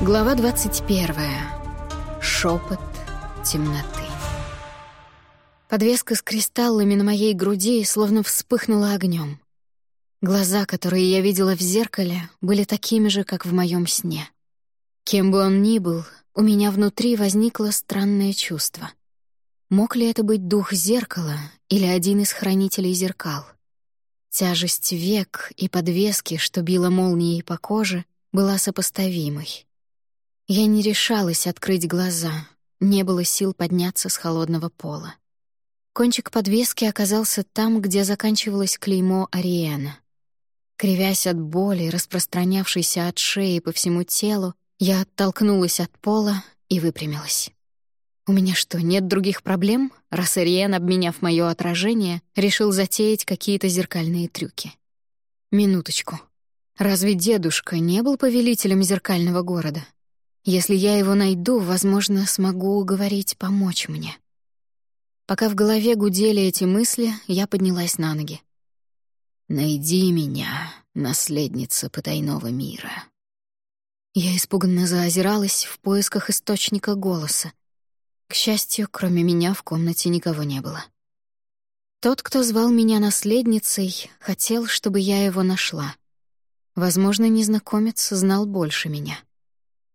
Глава 21. Шепот темноты. Подвеска с кристаллами на моей груди словно вспыхнула огнем. Глаза, которые я видела в зеркале, были такими же, как в моем сне. Кем бы он ни был, у меня внутри возникло странное чувство. Мог ли это быть дух зеркала или один из хранителей зеркал? Тяжесть век и подвески, что била молнией по коже, была сопоставимой. Я не решалась открыть глаза, не было сил подняться с холодного пола. Кончик подвески оказался там, где заканчивалось клеймо Ариэна. Кривясь от боли, распространявшейся от шеи по всему телу, я оттолкнулась от пола и выпрямилась. У меня что, нет других проблем, раз Ариен, обменяв моё отражение, решил затеять какие-то зеркальные трюки? Минуточку. Разве дедушка не был повелителем зеркального города? Если я его найду, возможно, смогу уговорить помочь мне. Пока в голове гудели эти мысли, я поднялась на ноги. «Найди меня, наследница потайного мира». Я испуганно заозиралась в поисках источника голоса. К счастью, кроме меня в комнате никого не было. Тот, кто звал меня наследницей, хотел, чтобы я его нашла. Возможно, незнакомец знал больше меня.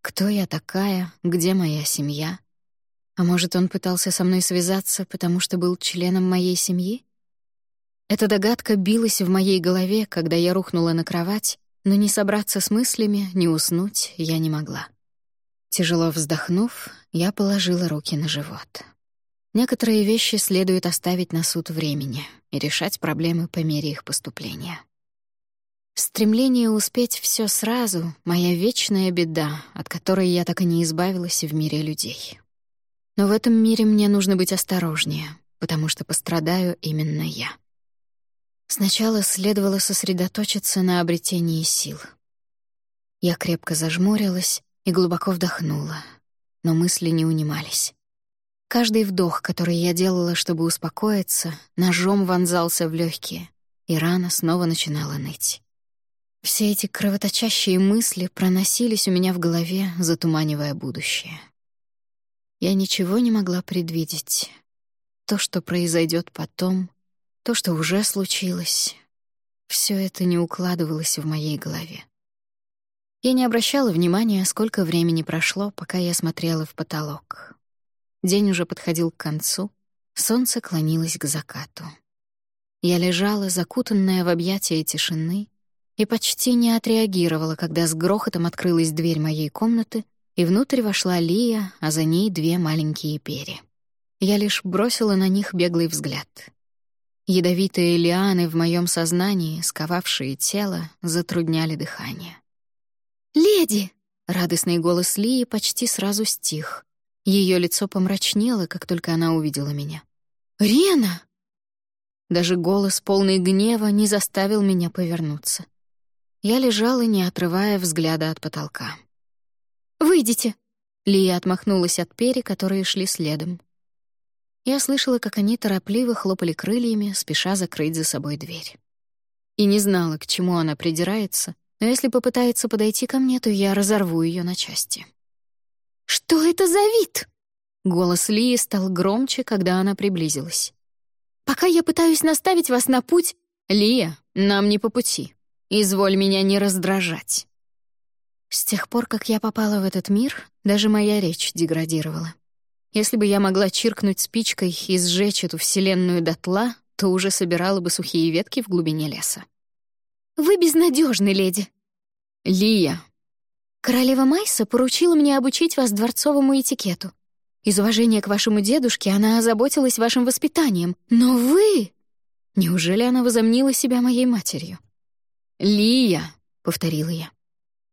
Кто я такая? Где моя семья? А может, он пытался со мной связаться, потому что был членом моей семьи? Эта догадка билась в моей голове, когда я рухнула на кровать, но не собраться с мыслями, не уснуть я не могла. Тяжело вздохнув, я положила руки на живот. Некоторые вещи следует оставить на суд времени и решать проблемы по мере их поступления. Стремление успеть все сразу — моя вечная беда, от которой я так и не избавилась в мире людей. Но в этом мире мне нужно быть осторожнее, потому что пострадаю именно я. Сначала следовало сосредоточиться на обретении сил. Я крепко зажмурилась и глубоко вдохнула, но мысли не унимались. Каждый вдох, который я делала, чтобы успокоиться, ножом вонзался в легкие, и рана снова начинала ныть. Все эти кровоточащие мысли проносились у меня в голове, затуманивая будущее. Я ничего не могла предвидеть. То, что произойдет потом, то, что уже случилось, все это не укладывалось в моей голове. Я не обращала внимания, сколько времени прошло, пока я смотрела в потолок. День уже подходил к концу, солнце клонилось к закату. Я лежала, закутанная в объятия тишины, и почти не отреагировала, когда с грохотом открылась дверь моей комнаты, и внутрь вошла Лия, а за ней две маленькие пери. Я лишь бросила на них беглый взгляд. Ядовитые лианы в моем сознании, сковавшие тело, затрудняли дыхание. «Леди!» — радостный голос Лии почти сразу стих. Ее лицо помрачнело, как только она увидела меня. «Рена!» Даже голос, полный гнева, не заставил меня повернуться. Я лежала, не отрывая взгляда от потолка. «Выйдите!» Лия отмахнулась от пери, которые шли следом. Я слышала, как они торопливо хлопали крыльями, спеша закрыть за собой дверь. И не знала, к чему она придирается, но если попытается подойти ко мне, то я разорву ее на части. «Что это за вид?» Голос Лии стал громче, когда она приблизилась. «Пока я пытаюсь наставить вас на путь...» «Лия, нам не по пути», Изволь меня не раздражать. С тех пор, как я попала в этот мир, даже моя речь деградировала. Если бы я могла чиркнуть спичкой и сжечь эту вселенную дотла, то уже собирала бы сухие ветки в глубине леса. «Вы безнадежны, леди!» «Лия!» «Королева Майса поручила мне обучить вас дворцовому этикету. Из уважения к вашему дедушке она озаботилась вашим воспитанием, но вы...» Неужели она возомнила себя моей матерью? «Лия», — повторила я.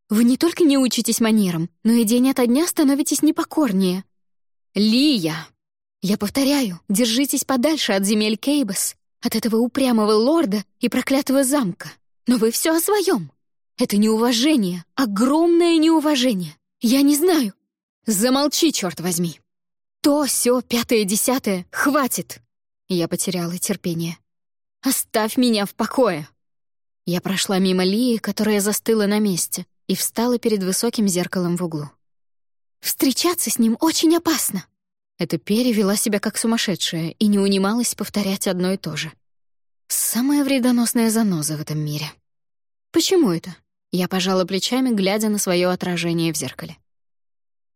«Вы не только не учитесь манерам, но и день ото дня становитесь непокорнее». «Лия!» «Я повторяю, держитесь подальше от земель Кейбас, от этого упрямого лорда и проклятого замка. Но вы все о своем. Это неуважение, огромное неуважение. Я не знаю. Замолчи, черт возьми. То, все, пятое, десятое, хватит. Я потеряла терпение. Оставь меня в покое. Я прошла мимо Лии, которая застыла на месте, и встала перед высоким зеркалом в углу. Встречаться с ним очень опасно. Эта Перри вела себя как сумасшедшая и не унималась повторять одно и то же. Самая вредоносная заноза в этом мире. Почему это? Я пожала плечами, глядя на свое отражение в зеркале.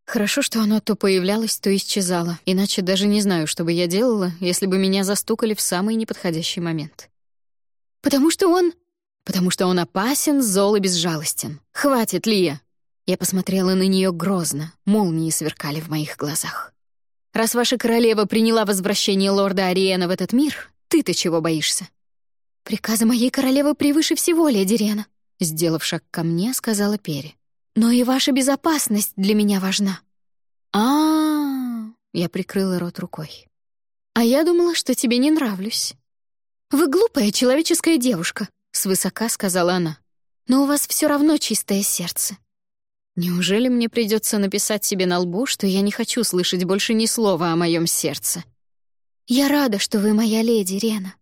Хорошо, что оно то появлялось, то исчезало, иначе даже не знаю, что бы я делала, если бы меня застукали в самый неподходящий момент. Потому что он... Потому что он опасен, зол и безжалостен. Хватит, Лия. Я посмотрела на нее грозно, молнии сверкали в моих глазах. Раз ваша королева приняла возвращение лорда Ариена в этот мир, ты-то чего боишься? Приказы моей королевы превыше всего, леди Рена, сделав шаг ко мне, сказала Перри. Но и ваша безопасность для меня важна. А, -а, -а я прикрыла рот рукой. А я думала, что тебе не нравлюсь. Вы глупая человеческая девушка, свысока сказала она. Но у вас все равно чистое сердце. Неужели мне придется написать себе на лбу, что я не хочу слышать больше ни слова о моем сердце? Я рада, что вы моя леди, Рена.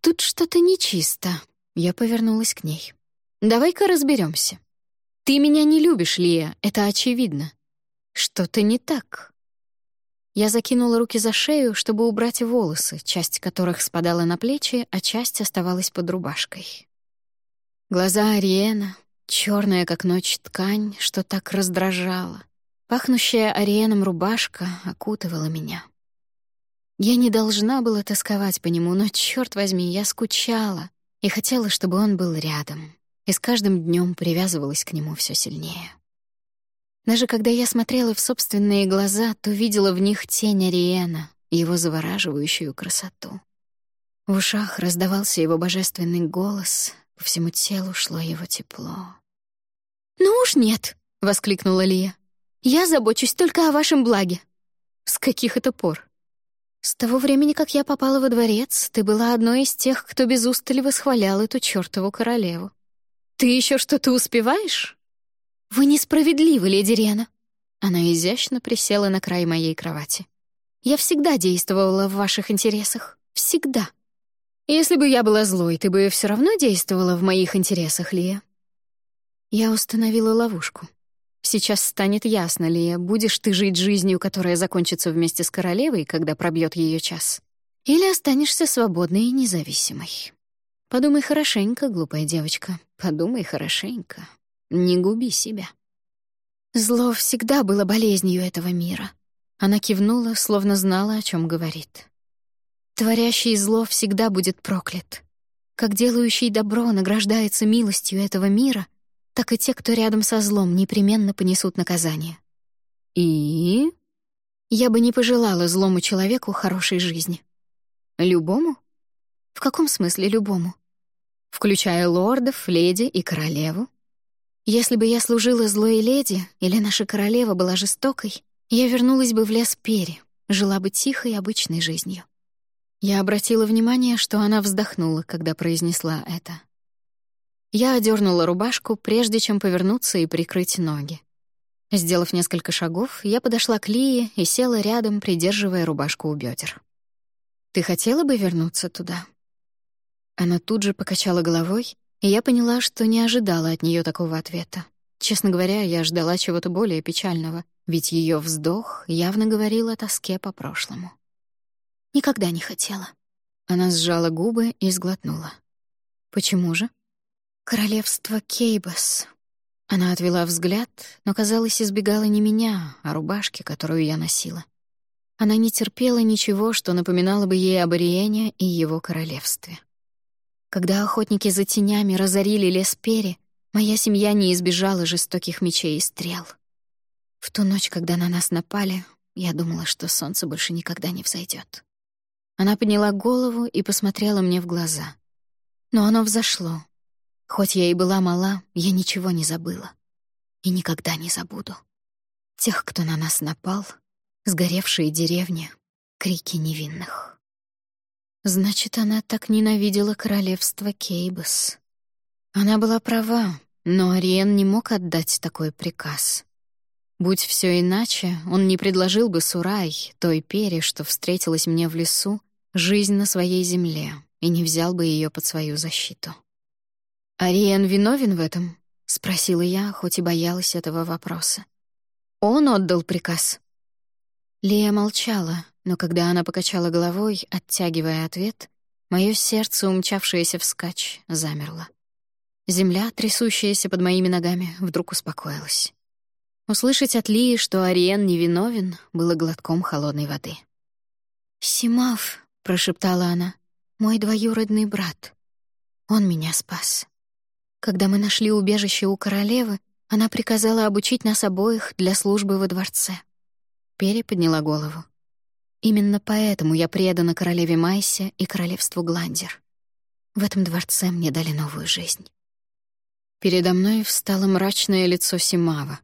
Тут что-то нечисто. Я повернулась к ней. Давай-ка разберемся. Ты меня не любишь, Лия, это очевидно. Что-то не так. Я закинула руки за шею, чтобы убрать волосы, часть которых спадала на плечи, а часть оставалась под рубашкой. Глаза Ариена, Черная, как ночь, ткань, что так раздражала. Пахнущая ариеном рубашка окутывала меня. Я не должна была тосковать по нему, но, черт возьми, я скучала и хотела, чтобы он был рядом, и с каждым днем привязывалась к нему все сильнее. Даже когда я смотрела в собственные глаза, то видела в них тень Ариена, его завораживающую красоту. В ушах раздавался его божественный голос, по всему телу шло его тепло. «Ну уж нет!» — воскликнула Лия. «Я забочусь только о вашем благе». «С каких это пор?» «С того времени, как я попала во дворец, ты была одной из тех, кто без устали восхвалял эту чёртову королеву. Ты еще что-то успеваешь?» «Вы несправедливы, леди Рена». Она изящно присела на край моей кровати. «Я всегда действовала в ваших интересах. Всегда. Если бы я была злой, ты бы все равно действовала в моих интересах, Лия. Я установила ловушку. Сейчас станет ясно, ли будешь ты жить жизнью, которая закончится вместе с королевой, когда пробьет ее час, или останешься свободной и независимой. Подумай хорошенько, глупая девочка, подумай хорошенько. Не губи себя. Зло всегда было болезнью этого мира. Она кивнула, словно знала, о чем говорит. Творящий зло всегда будет проклят. Как делающий добро награждается милостью этого мира — так и те, кто рядом со злом, непременно понесут наказание. И... Я бы не пожелала злому человеку хорошей жизни. Любому? В каком смысле любому? Включая лордов, леди и королеву? Если бы я служила злой леди или наша королева была жестокой, я вернулась бы в лес Пери, жила бы тихой обычной жизнью. Я обратила внимание, что она вздохнула, когда произнесла это. Я одернула рубашку, прежде чем повернуться и прикрыть ноги. Сделав несколько шагов, я подошла к Лии и села рядом, придерживая рубашку у бедер. «Ты хотела бы вернуться туда?» Она тут же покачала головой, и я поняла, что не ожидала от нее такого ответа. Честно говоря, я ждала чего-то более печального, ведь ее вздох явно говорил о тоске по прошлому. «Никогда не хотела». Она сжала губы и сглотнула. «Почему же?» Королевство Кейбас. Она отвела взгляд, но, казалось, избегала не меня, а рубашки, которую я носила. Она не терпела ничего, что напоминало бы ей об Ариене и его королевстве. Когда охотники за тенями разорили лес Пери, моя семья не избежала жестоких мечей и стрел. В ту ночь, когда на нас напали, я думала, что солнце больше никогда не взойдет. Она подняла голову и посмотрела мне в глаза. Но оно взошло, Хоть я и была мала, я ничего не забыла. И никогда не забуду. Тех, кто на нас напал, сгоревшие деревни, крики невинных. Значит, она так ненавидела королевство Кейбас. Она была права, но Ариен не мог отдать такой приказ. Будь все иначе, он не предложил бы Сурай, той пере, что встретилась мне в лесу, жизнь на своей земле и не взял бы ее под свою защиту. «Ариен виновен в этом?» — спросила я, хоть и боялась этого вопроса. Он отдал приказ». Лия молчала, но когда она покачала головой, оттягивая ответ, мое сердце, умчавшееся вскачь, замерло. Земля, трясущаяся под моими ногами, вдруг успокоилась. Услышать от Лии, что Ариен невиновен, было глотком холодной воды. «Симав», — прошептала она, — «мой двоюродный брат. Он меня спас. Когда мы нашли убежище у королевы, она приказала обучить нас обоих для службы во дворце». Перри подняла голову. «Именно поэтому я предана королеве Майсе и королевству Гландер. В этом дворце мне дали новую жизнь». Передо мной встало мрачное лицо Симава.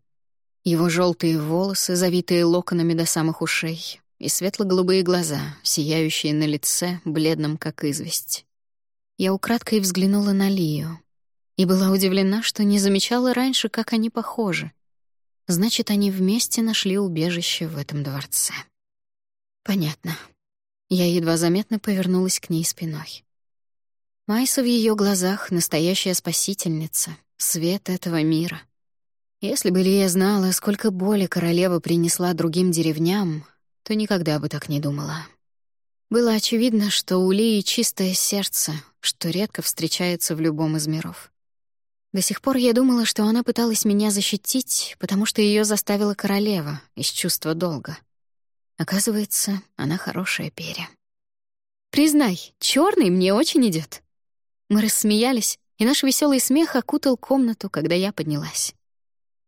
Его желтые волосы, завитые локонами до самых ушей, и светло-голубые глаза, сияющие на лице, бледном как известь. Я украдкой взглянула на Лию и была удивлена, что не замечала раньше, как они похожи. Значит, они вместе нашли убежище в этом дворце. Понятно. Я едва заметно повернулась к ней спиной. Майса в ее глазах — настоящая спасительница, свет этого мира. Если бы Лия знала, сколько боли королева принесла другим деревням, то никогда бы так не думала. Было очевидно, что у Лии чистое сердце, что редко встречается в любом из миров. До сих пор я думала, что она пыталась меня защитить, потому что ее заставила королева из чувства долга. Оказывается, она хорошая перья. «Признай, черный мне очень идет. Мы рассмеялись, и наш веселый смех окутал комнату, когда я поднялась.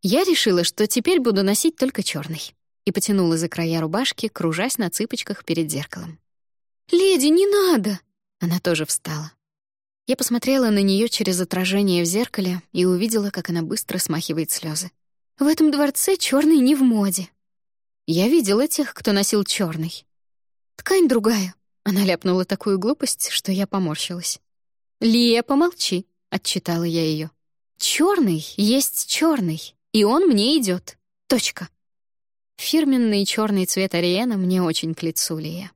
Я решила, что теперь буду носить только черный, и потянула за края рубашки, кружась на цыпочках перед зеркалом. «Леди, не надо!» Она тоже встала. Я посмотрела на нее через отражение в зеркале и увидела, как она быстро смахивает слезы. В этом дворце черный не в моде. Я видела тех, кто носил черный. Ткань другая. Она ляпнула такую глупость, что я поморщилась. «Лия, помолчи», — отчитала я ее. Черный есть черный, и он мне идет. Точка. Фирменный черный цвет Ариена мне очень к лицу, Лия.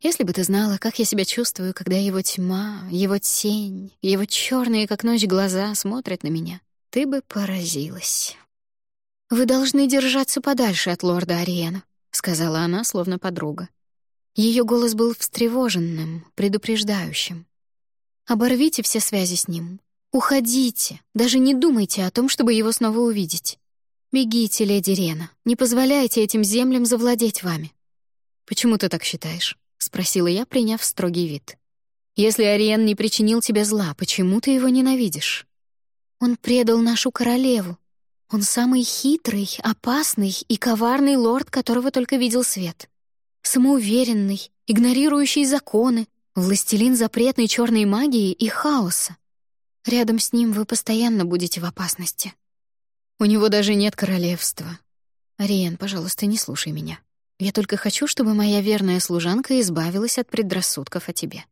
Если бы ты знала, как я себя чувствую, когда его тьма, его тень, его черные, как ночь, глаза смотрят на меня, ты бы поразилась. «Вы должны держаться подальше от лорда Ариена», — сказала она, словно подруга. Ее голос был встревоженным, предупреждающим. «Оборвите все связи с ним. Уходите, даже не думайте о том, чтобы его снова увидеть. Бегите, леди Рена, не позволяйте этим землям завладеть вами. Почему ты так считаешь? спросила я, приняв строгий вид. Если Ариен не причинил тебе зла, почему ты его ненавидишь? Он предал нашу королеву. Он самый хитрый, опасный и коварный лорд, которого только видел свет. Самоуверенный, игнорирующий законы, властелин запретной черной магии и хаоса. Рядом с ним вы постоянно будете в опасности. У него даже нет королевства. Ариен, пожалуйста, не слушай меня. Я только хочу, чтобы моя верная служанка избавилась от предрассудков о тебе.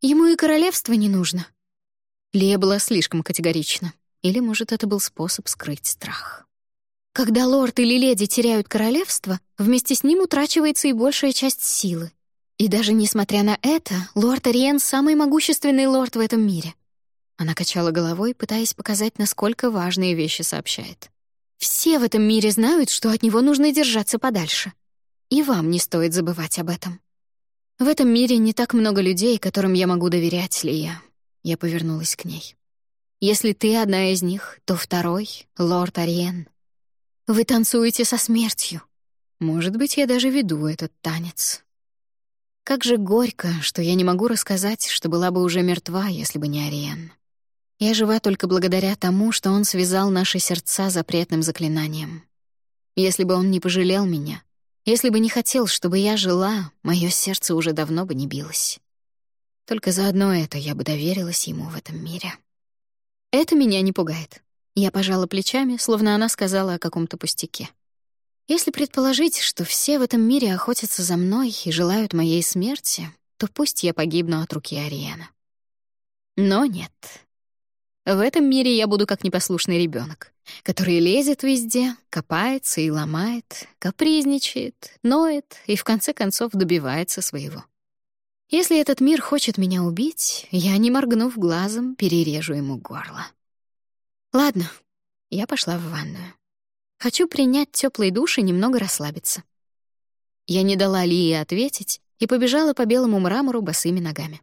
Ему и королевство не нужно. Лия была слишком категорична. Или, может, это был способ скрыть страх. Когда лорд или леди теряют королевство, вместе с ним утрачивается и большая часть силы. И даже несмотря на это, лорд Ариен — самый могущественный лорд в этом мире — она качала головой, пытаясь показать, насколько важные вещи сообщает. «Все в этом мире знают, что от него нужно держаться подальше. И вам не стоит забывать об этом. В этом мире не так много людей, которым я могу доверять, Лия». Я повернулась к ней. «Если ты одна из них, то второй — лорд Ариен. Вы танцуете со смертью. Может быть, я даже веду этот танец». Как же горько, что я не могу рассказать, что была бы уже мертва, если бы не Ариен. Я жива только благодаря тому, что он связал наши сердца запретным заклинанием. Если бы он не пожалел меня, если бы не хотел, чтобы я жила, мое сердце уже давно бы не билось. Только за одно это я бы доверилась ему в этом мире. Это меня не пугает. Я пожала плечами, словно она сказала о каком-то пустяке. Если предположить, что все в этом мире охотятся за мной и желают моей смерти, то пусть я погибну от руки Ариена. Но нет, в этом мире я буду как непослушный ребенок, который лезет везде, копается и ломает, капризничает, ноет и в конце концов добивается своего. Если этот мир хочет меня убить, я, не моргнув глазом, перережу ему горло. Ладно, я пошла в ванную. Хочу принять теплый душ и немного расслабиться. Я не дала Лии ответить и побежала по белому мрамору босыми ногами.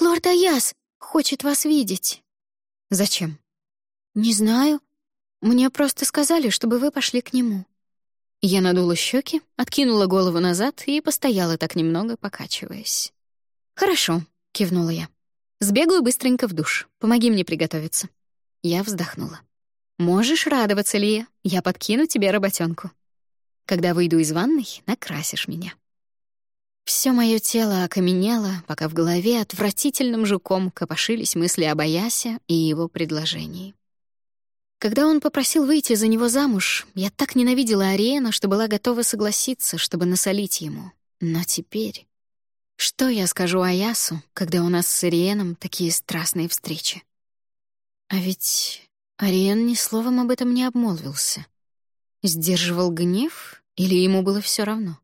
«Лорд Аяс хочет вас видеть». «Зачем?» «Не знаю. Мне просто сказали, чтобы вы пошли к нему». Я надула щеки, откинула голову назад и постояла так немного, покачиваясь. «Хорошо», — кивнула я. «Сбегаю быстренько в душ. Помоги мне приготовиться». Я вздохнула. «Можешь радоваться, Лия. Я подкину тебе работенку. Когда выйду из ванной, накрасишь меня». Все мое тело окаменело, пока в голове отвратительным жуком копошились мысли об Аясе и его предложении. Когда он попросил выйти за него замуж, я так ненавидела Ариэна, что была готова согласиться, чтобы насолить ему. Но теперь... Что я скажу Аясу, когда у нас с Ариеном такие страстные встречи? А ведь Ариен ни словом об этом не обмолвился. Сдерживал гнев или ему было все равно?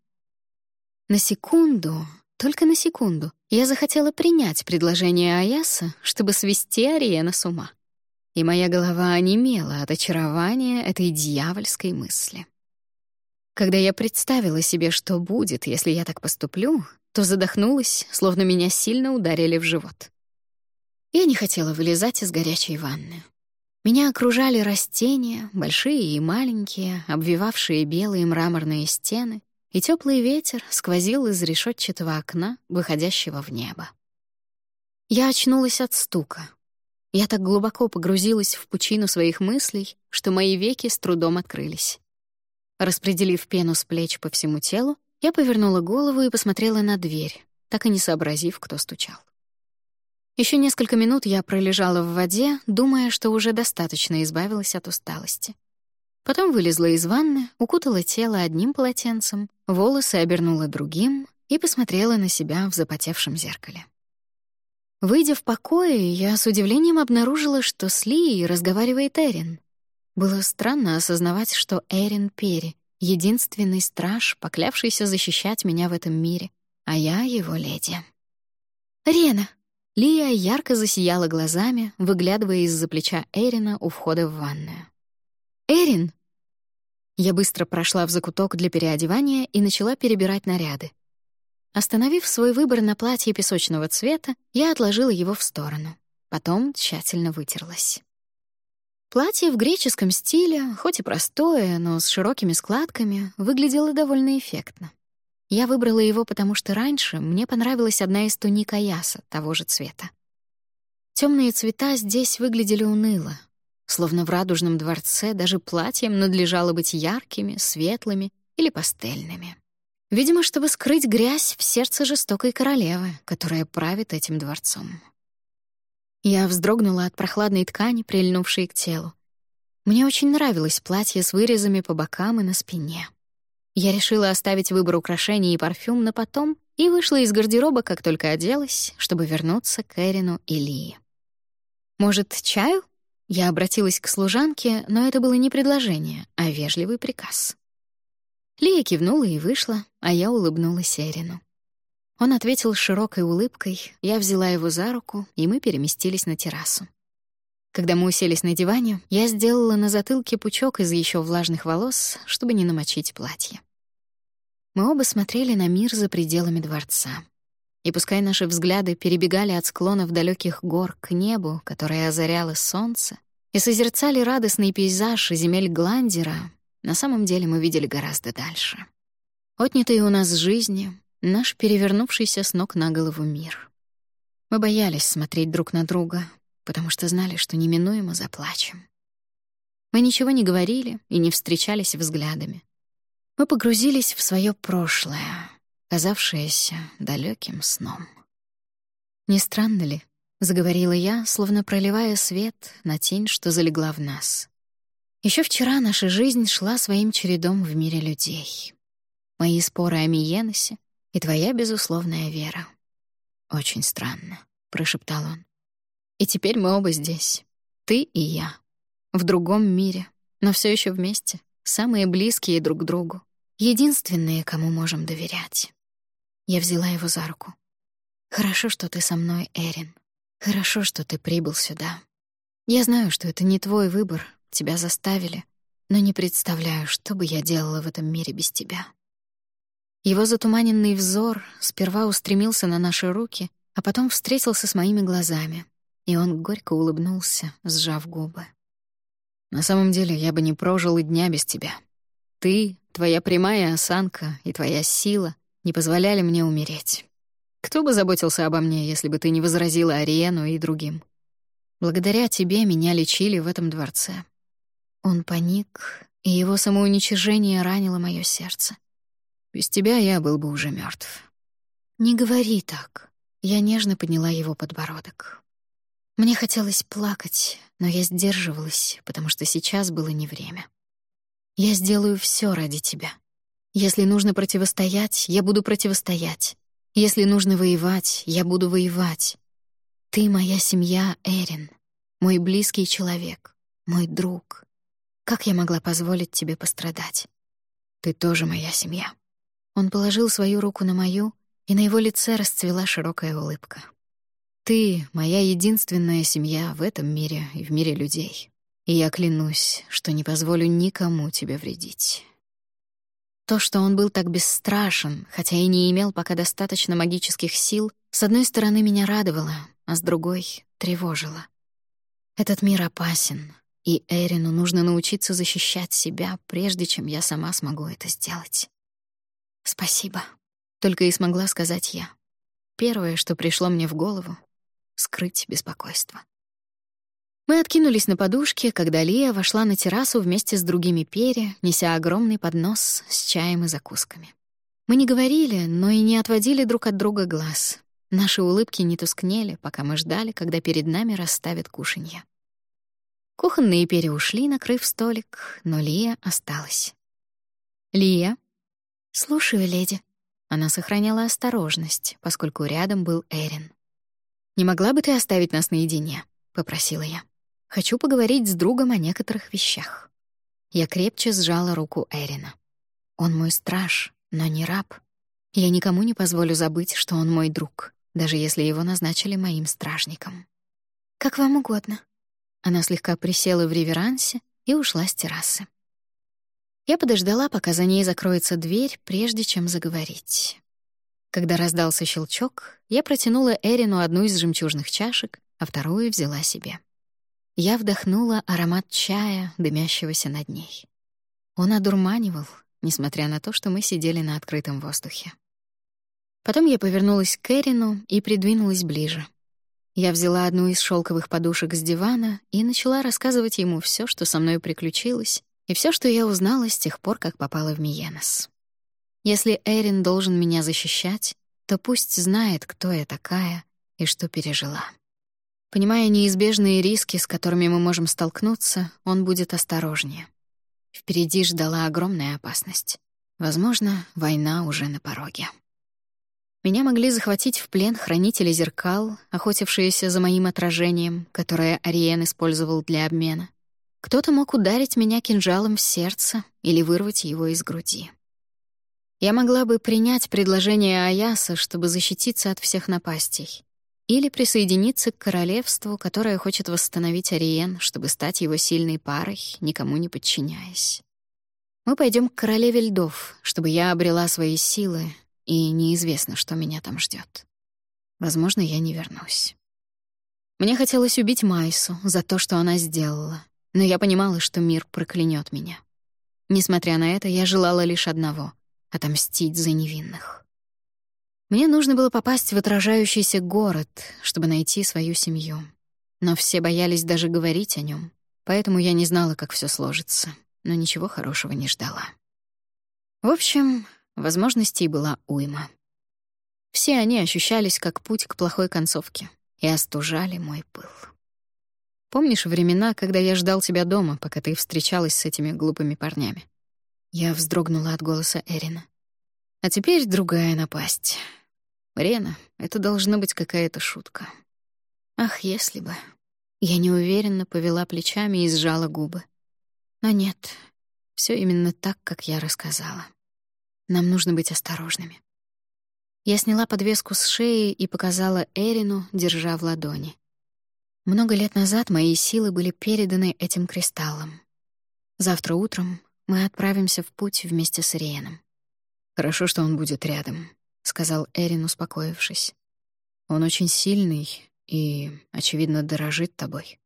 На секунду, только на секунду, я захотела принять предложение Аяса, чтобы свести Ариена с ума. И моя голова онемела от очарования этой дьявольской мысли. Когда я представила себе, что будет, если я так поступлю, то задохнулась, словно меня сильно ударили в живот. Я не хотела вылезать из горячей ванны. Меня окружали растения, большие и маленькие, обвивавшие белые мраморные стены, и теплый ветер сквозил из решетчатого окна, выходящего в небо. Я очнулась от стука. Я так глубоко погрузилась в пучину своих мыслей, что мои веки с трудом открылись. Распределив пену с плеч по всему телу, я повернула голову и посмотрела на дверь, так и не сообразив, кто стучал. Еще несколько минут я пролежала в воде, думая, что уже достаточно избавилась от усталости. Потом вылезла из ванны, укутала тело одним полотенцем, волосы обернула другим и посмотрела на себя в запотевшем зеркале. Выйдя в покое, я с удивлением обнаружила, что с Лией разговаривает Эрин. Было странно осознавать, что Эрин Пери — единственный страж, поклявшийся защищать меня в этом мире, а я его леди. «Рена!» Лия ярко засияла глазами, выглядывая из-за плеча Эрина у входа в ванную. «Эрин!» Я быстро прошла в закуток для переодевания и начала перебирать наряды. Остановив свой выбор на платье песочного цвета, я отложила его в сторону. Потом тщательно вытерлась. Платье в греческом стиле, хоть и простое, но с широкими складками, выглядело довольно эффектно. Я выбрала его, потому что раньше мне понравилась одна из туник Аяса того же цвета. Темные цвета здесь выглядели уныло, Словно в радужном дворце даже платьям надлежало быть яркими, светлыми или пастельными. Видимо, чтобы скрыть грязь в сердце жестокой королевы, которая правит этим дворцом. Я вздрогнула от прохладной ткани, прильнувшей к телу. Мне очень нравилось платье с вырезами по бокам и на спине. Я решила оставить выбор украшений и парфюм на потом и вышла из гардероба, как только оделась, чтобы вернуться к Эрину и Лии. «Может, чаю?» Я обратилась к служанке, но это было не предложение, а вежливый приказ. Лия кивнула и вышла, а я улыбнулась Эрину. Он ответил широкой улыбкой, я взяла его за руку, и мы переместились на террасу. Когда мы уселись на диване, я сделала на затылке пучок из еще влажных волос, чтобы не намочить платье. Мы оба смотрели на мир за пределами дворца. И пускай наши взгляды перебегали от склонов далеких гор к небу, которое озаряло солнце, и созерцали радостный пейзаж земель Гландера, на самом деле мы видели гораздо дальше. Отнятые у нас жизни, наш перевернувшийся с ног на голову мир. Мы боялись смотреть друг на друга, потому что знали, что неминуемо заплачем. Мы ничего не говорили и не встречались взглядами. Мы погрузились в свое прошлое, казавшееся далеким сном. «Не странно ли?» — заговорила я, словно проливая свет на тень, что залегла в нас. Еще вчера наша жизнь шла своим чередом в мире людей. Мои споры о Миеносе и твоя безусловная вера. «Очень странно», — прошептал он. «И теперь мы оба здесь, ты и я, в другом мире, но все еще вместе, самые близкие друг к другу, единственные, кому можем доверять». Я взяла его за руку. «Хорошо, что ты со мной, Эрин. Хорошо, что ты прибыл сюда. Я знаю, что это не твой выбор, тебя заставили, но не представляю, что бы я делала в этом мире без тебя. Его затуманенный взор сперва устремился на наши руки, а потом встретился с моими глазами, и он горько улыбнулся, сжав губы. «На самом деле я бы не прожил и дня без тебя. Ты, твоя прямая осанка и твоя сила не позволяли мне умереть. Кто бы заботился обо мне, если бы ты не возразила Ариену и другим? Благодаря тебе меня лечили в этом дворце». Он паник, и его самоуничижение ранило мое сердце. Без тебя я был бы уже мертв. «Не говори так». Я нежно подняла его подбородок. Мне хотелось плакать, но я сдерживалась, потому что сейчас было не время. Я сделаю все ради тебя. Если нужно противостоять, я буду противостоять. Если нужно воевать, я буду воевать. Ты моя семья, Эрин, мой близкий человек, мой друг. Как я могла позволить тебе пострадать? Ты тоже моя семья. Он положил свою руку на мою, и на его лице расцвела широкая улыбка. Ты — моя единственная семья в этом мире и в мире людей. И я клянусь, что не позволю никому тебе вредить. То, что он был так бесстрашен, хотя и не имел пока достаточно магических сил, с одной стороны меня радовало, а с другой — тревожило. Этот мир опасен, и Эрину нужно научиться защищать себя, прежде чем я сама смогу это сделать. «Спасибо», — только и смогла сказать я. Первое, что пришло мне в голову, скрыть беспокойство. Мы откинулись на подушке, когда Лия вошла на террасу вместе с другими перья, неся огромный поднос с чаем и закусками. Мы не говорили, но и не отводили друг от друга глаз. Наши улыбки не тускнели, пока мы ждали, когда перед нами расставят кушанье. Кухонные перья ушли, накрыв столик, но Лия осталась. «Лия?» «Слушаю, леди». Она сохраняла осторожность, поскольку рядом был Эрин. «Не могла бы ты оставить нас наедине?» — попросила я. «Хочу поговорить с другом о некоторых вещах». Я крепче сжала руку Эрина. «Он мой страж, но не раб. Я никому не позволю забыть, что он мой друг, даже если его назначили моим стражником». «Как вам угодно». Она слегка присела в реверансе и ушла с террасы. Я подождала, пока за ней закроется дверь, прежде чем заговорить. Когда раздался щелчок, я протянула Эрину одну из жемчужных чашек, а вторую взяла себе. Я вдохнула аромат чая, дымящегося над ней. Он одурманивал, несмотря на то, что мы сидели на открытом воздухе. Потом я повернулась к Эрину и придвинулась ближе. Я взяла одну из шелковых подушек с дивана и начала рассказывать ему все, что со мной приключилось, и все, что я узнала с тех пор, как попала в Миенос. Если Эрин должен меня защищать, то пусть знает, кто я такая и что пережила. Понимая неизбежные риски, с которыми мы можем столкнуться, он будет осторожнее. Впереди ждала огромная опасность. Возможно, война уже на пороге. Меня могли захватить в плен хранители зеркал, охотившиеся за моим отражением, которое Ариен использовал для обмена. Кто-то мог ударить меня кинжалом в сердце или вырвать его из груди. Я могла бы принять предложение Аяса, чтобы защититься от всех напастей, или присоединиться к королевству, которое хочет восстановить Ариен, чтобы стать его сильной парой, никому не подчиняясь. Мы пойдем к королеве льдов, чтобы я обрела свои силы, и неизвестно, что меня там ждет. Возможно, я не вернусь. Мне хотелось убить Майсу за то, что она сделала, но я понимала, что мир проклянет меня. Несмотря на это, я желала лишь одного отомстить за невинных. Мне нужно было попасть в отражающийся город, чтобы найти свою семью. Но все боялись даже говорить о нем, поэтому я не знала, как все сложится, но ничего хорошего не ждала. В общем, возможностей была уйма. Все они ощущались как путь к плохой концовке и остужали мой пыл. Помнишь времена, когда я ждал тебя дома, пока ты встречалась с этими глупыми парнями? Я вздрогнула от голоса Эрина. А теперь другая напасть. Рена, это должна быть какая-то шутка. Ах, если бы. Я неуверенно повела плечами и сжала губы. Но нет, все именно так, как я рассказала. Нам нужно быть осторожными. Я сняла подвеску с шеи и показала Эрину, держа в ладони. Много лет назад мои силы были переданы этим кристаллам. Завтра утром мы отправимся в путь вместе с Ириеном. «Хорошо, что он будет рядом», — сказал Эрин, успокоившись. «Он очень сильный и, очевидно, дорожит тобой.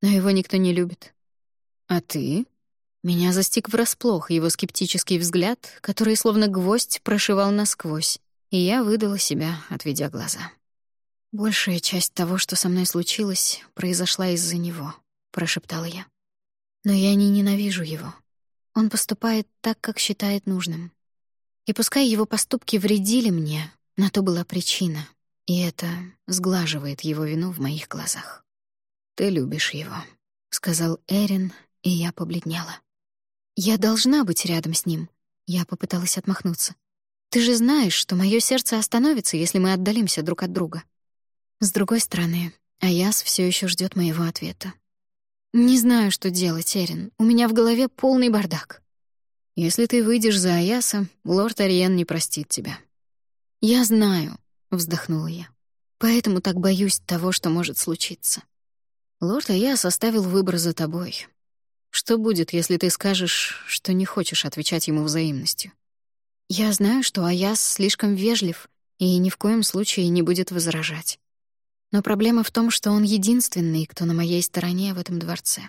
Но его никто не любит. А ты?» Меня застиг врасплох его скептический взгляд, который словно гвоздь прошивал насквозь, и я выдала себя, отведя глаза. «Большая часть того, что со мной случилось, произошла из-за него», — прошептала я. «Но я не ненавижу его. Он поступает так, как считает нужным. И пускай его поступки вредили мне, на то была причина, и это сглаживает его вину в моих глазах. «Ты любишь его», — сказал Эрин, и я побледнела. «Я должна быть рядом с ним», — я попыталась отмахнуться. «Ты же знаешь, что мое сердце остановится, если мы отдалимся друг от друга». С другой стороны, Аяс все еще ждет моего ответа. «Не знаю, что делать, Эрин. У меня в голове полный бардак». «Если ты выйдешь за Аяса, лорд Ариен не простит тебя». «Я знаю», — вздохнула я. «Поэтому так боюсь того, что может случиться». «Лорд Аяс оставил выбор за тобой. Что будет, если ты скажешь, что не хочешь отвечать ему взаимностью? Я знаю, что Аяс слишком вежлив и ни в коем случае не будет возражать. Но проблема в том, что он единственный, кто на моей стороне в этом дворце.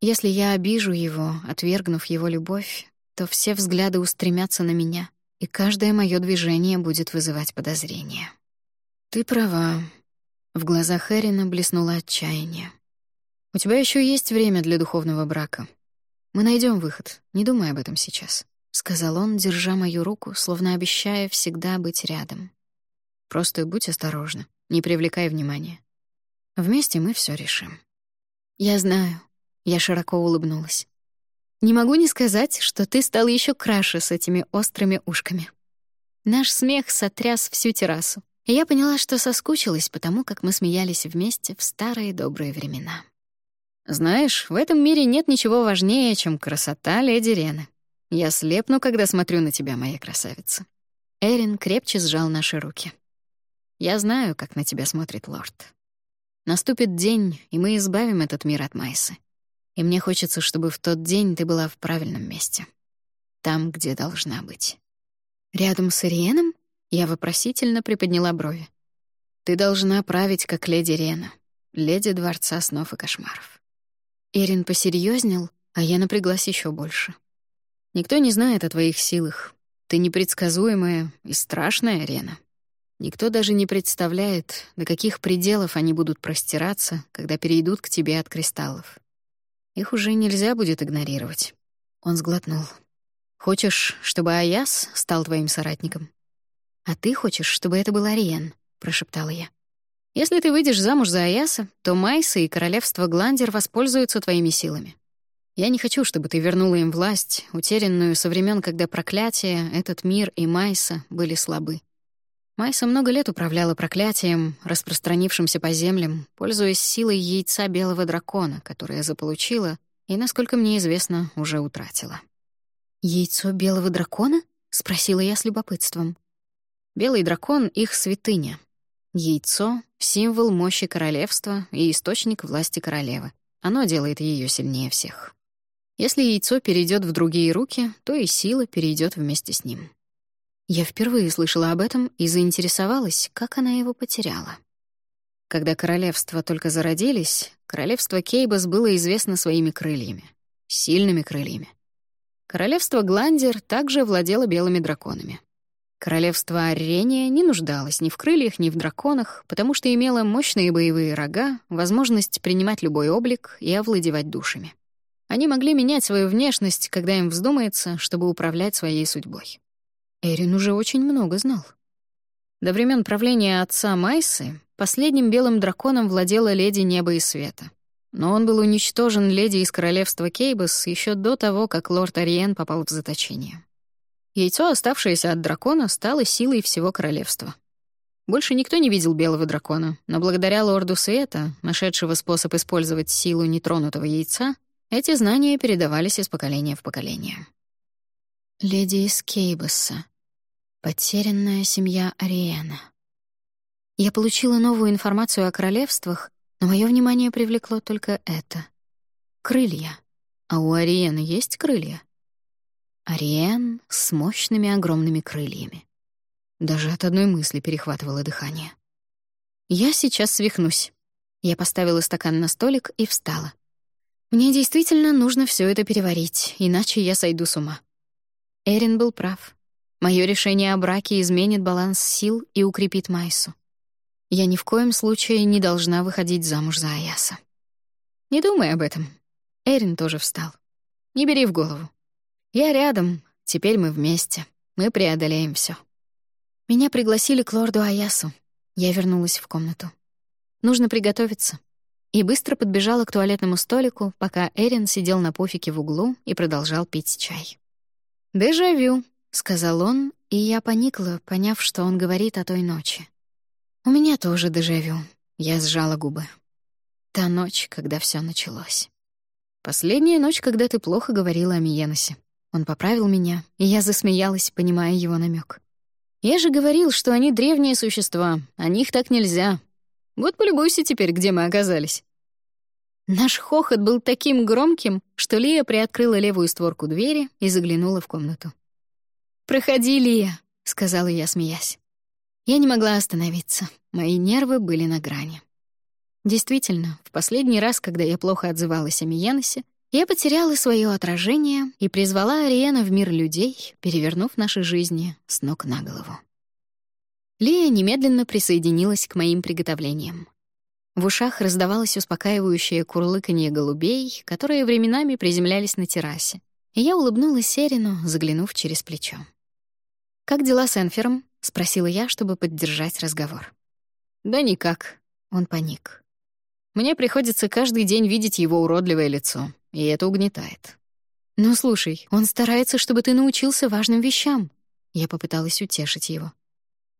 Если я обижу его, отвергнув его любовь, то все взгляды устремятся на меня, и каждое мое движение будет вызывать подозрения. Ты права. В глазах Эрина блеснуло отчаяние. У тебя еще есть время для духовного брака. Мы найдем выход, не думай об этом сейчас», — сказал он, держа мою руку, словно обещая всегда быть рядом. «Просто будь осторожна, не привлекай внимания. Вместе мы все решим». «Я знаю», — я широко улыбнулась. «Не могу не сказать, что ты стал еще краше с этими острыми ушками». Наш смех сотряс всю террасу, и я поняла, что соскучилась потому, как мы смеялись вместе в старые добрые времена. Знаешь, в этом мире нет ничего важнее, чем красота леди Рены. Я слепну, когда смотрю на тебя, моя красавица. Эрин крепче сжал наши руки. Я знаю, как на тебя смотрит лорд. Наступит день, и мы избавим этот мир от Майсы. И мне хочется, чтобы в тот день ты была в правильном месте. Там, где должна быть. Рядом с Ириеном? Я вопросительно приподняла брови. Ты должна править, как леди Рена, леди Дворца снов и кошмаров. Эрин посерьезнел, а я напряглась еще больше. Никто не знает о твоих силах. Ты непредсказуемая и страшная арена. Никто даже не представляет, до каких пределов они будут простираться, когда перейдут к тебе от кристаллов. Их уже нельзя будет игнорировать. Он сглотнул. Хочешь, чтобы Аяс стал твоим соратником? А ты хочешь, чтобы это был Ариен, прошептала я. Если ты выйдешь замуж за Аяса, то Майса и королевство Гландер воспользуются твоими силами. Я не хочу, чтобы ты вернула им власть, утерянную со времен, когда проклятие, этот мир и Майса были слабы. Майса много лет управляла проклятием, распространившимся по землям, пользуясь силой яйца белого дракона, которое заполучила и, насколько мне известно, уже утратила. «Яйцо белого дракона?» — спросила я с любопытством. «Белый дракон — их святыня, Яйцо — символ мощи королевства и источник власти королевы. Оно делает ее сильнее всех. Если яйцо перейдет в другие руки, то и сила перейдет вместе с ним. Я впервые слышала об этом и заинтересовалась, как она его потеряла. Когда королевства только зародились, королевство Кейбас было известно своими крыльями. Сильными крыльями. Королевство Гландер также владело белыми драконами. Королевство Арения не нуждалось ни в крыльях, ни в драконах, потому что имело мощные боевые рога, возможность принимать любой облик и овладевать душами. Они могли менять свою внешность, когда им вздумается, чтобы управлять своей судьбой. Эрин уже очень много знал. До времен правления отца Майсы последним белым драконом владела леди Неба и Света. Но он был уничтожен леди из королевства Кейбас еще до того, как лорд Ариен попал в заточение. Яйцо, оставшееся от дракона, стало силой всего королевства. Больше никто не видел белого дракона, но благодаря лорду Света, нашедшего способ использовать силу нетронутого яйца, эти знания передавались из поколения в поколение. Леди из Кейбоса. Потерянная семья Ариэна. Я получила новую информацию о королевствах, но мое внимание привлекло только это. Крылья. А у Ариены есть крылья? Ариен с мощными огромными крыльями. Даже от одной мысли перехватывало дыхание. Я сейчас свихнусь. Я поставила стакан на столик и встала. Мне действительно нужно все это переварить, иначе я сойду с ума. Эрин был прав. Мое решение о браке изменит баланс сил и укрепит Майсу. Я ни в коем случае не должна выходить замуж за Аяса. Не думай об этом. Эрин тоже встал. Не бери в голову. Я рядом, теперь мы вместе. Мы преодолеем все. Меня пригласили к лорду Аясу. Я вернулась в комнату. Нужно приготовиться и быстро подбежала к туалетному столику, пока Эрин сидел на пуфике в углу и продолжал пить чай. «Дежавю», — сказал он, и я поникла, поняв, что он говорит о той ночи. «У меня тоже дежавю», — я сжала губы. Та ночь, когда все началось. Последняя ночь, когда ты плохо говорила о Миеносе. Он поправил меня, и я засмеялась, понимая его намек. Я же говорил, что они древние существа, о них так нельзя. Вот полюбуйся теперь, где мы оказались. Наш хохот был таким громким, что Лия приоткрыла левую створку двери и заглянула в комнату. «Проходи, Лия», — сказала я, смеясь. Я не могла остановиться, мои нервы были на грани. Действительно, в последний раз, когда я плохо отзывалась о Миеносе, я потеряла свое отражение и призвала Ариэна в мир людей, перевернув наши жизни с ног на голову. Лия немедленно присоединилась к моим приготовлениям. В ушах раздавалось успокаивающее курлыканье голубей, которые временами приземлялись на террасе, и я улыбнулась Серину, заглянув через плечо. «Как дела с Энфером?» — спросила я, чтобы поддержать разговор. «Да никак», — он паник. «Мне приходится каждый день видеть его уродливое лицо, и это угнетает». «Ну, слушай, он старается, чтобы ты научился важным вещам». Я попыталась утешить его.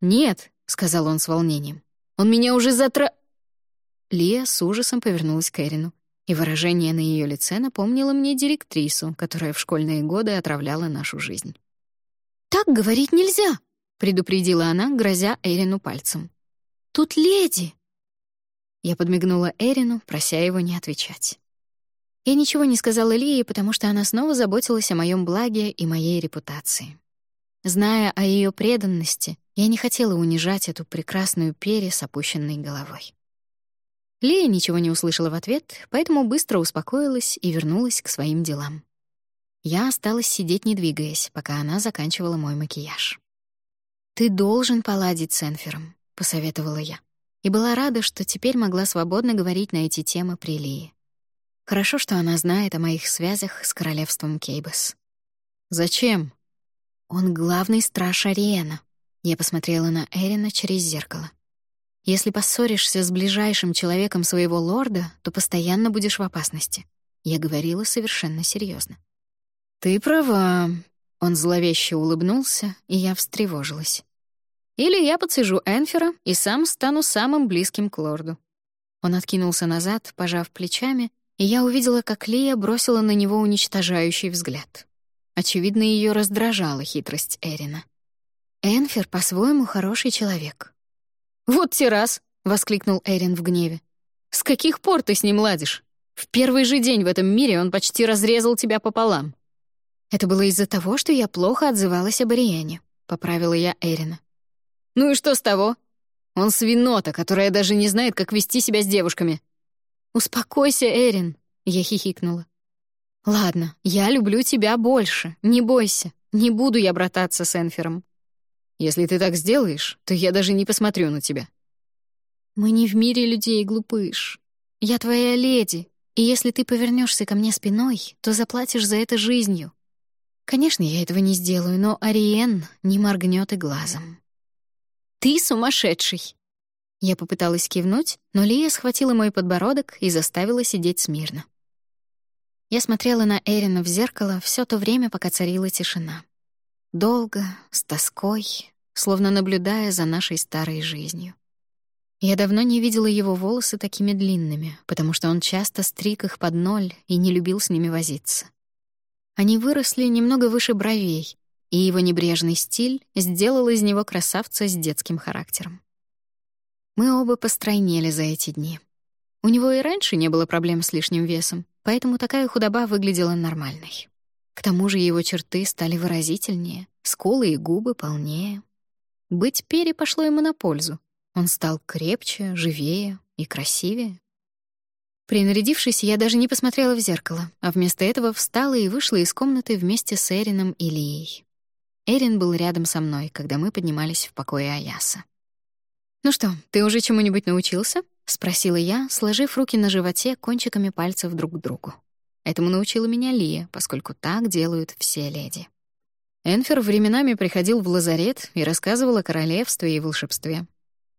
«Нет», — сказал он с волнением, — «он меня уже затра...» Лия с ужасом повернулась к Эрину, и выражение на ее лице напомнило мне директрису, которая в школьные годы отравляла нашу жизнь. «Так говорить нельзя», — предупредила она, грозя Эрину пальцем. «Тут леди!» Я подмигнула Эрину, прося его не отвечать. Я ничего не сказала Лии, потому что она снова заботилась о моем благе и моей репутации. Зная о ее преданности, я не хотела унижать эту прекрасную пере с опущенной головой. Лия ничего не услышала в ответ, поэтому быстро успокоилась и вернулась к своим делам. Я осталась сидеть, не двигаясь, пока она заканчивала мой макияж. «Ты должен поладить с Энфером», — посоветовала я. И была рада, что теперь могла свободно говорить на эти темы при Лии. Хорошо, что она знает о моих связях с королевством Кейбас. «Зачем?» «Он главный страж Ариэна». Я посмотрела на Эрина через зеркало. Если поссоришься с ближайшим человеком своего лорда, то постоянно будешь в опасности. Я говорила совершенно серьезно. Ты права. Он зловеще улыбнулся, и я встревожилась. Или я подсижу Энфера и сам стану самым близким к лорду. Он откинулся назад, пожав плечами, и я увидела, как Лия бросила на него уничтожающий взгляд. Очевидно, ее раздражала хитрость Эрина. Энфер по-своему хороший человек. «Вот террас!» — воскликнул Эрин в гневе. «С каких пор ты с ним ладишь? В первый же день в этом мире он почти разрезал тебя пополам». «Это было из-за того, что я плохо отзывалась об Ариэне», — поправила я Эрина. «Ну и что с того? Он свинота, которая даже не знает, как вести себя с девушками». «Успокойся, Эрин», — я хихикнула. «Ладно, я люблю тебя больше, не бойся. Не буду я брататься с Энфером. Если ты так сделаешь, то я даже не посмотрю на тебя». «Мы не в мире людей, глупыш. Я твоя леди, и если ты повернешься ко мне спиной, то заплатишь за это жизнью. Конечно, я этого не сделаю, но Ариен не моргнет и глазом». «Ты сумасшедший!» Я попыталась кивнуть, но Лия схватила мой подбородок и заставила сидеть смирно. Я смотрела на Эрина в зеркало все то время, пока царила тишина. Долго, с тоской, словно наблюдая за нашей старой жизнью. Я давно не видела его волосы такими длинными, потому что он часто стриг их под ноль и не любил с ними возиться. Они выросли немного выше бровей, и его небрежный стиль сделал из него красавца с детским характером. Мы оба постройнели за эти дни. У него и раньше не было проблем с лишним весом, поэтому такая худоба выглядела нормальной. К тому же его черты стали выразительнее, скулы и губы полнее. Быть Перри пошло ему на пользу. Он стал крепче, живее и красивее. Принарядившись, я даже не посмотрела в зеркало, а вместо этого встала и вышла из комнаты вместе с Эрином и Лией. Эрин был рядом со мной, когда мы поднимались в покое Аяса. «Ну что, ты уже чему-нибудь научился?» — спросила я, сложив руки на животе кончиками пальцев друг к другу. Этому научила меня Лия, поскольку так делают все леди. Энфер временами приходил в лазарет и рассказывал о королевстве и волшебстве.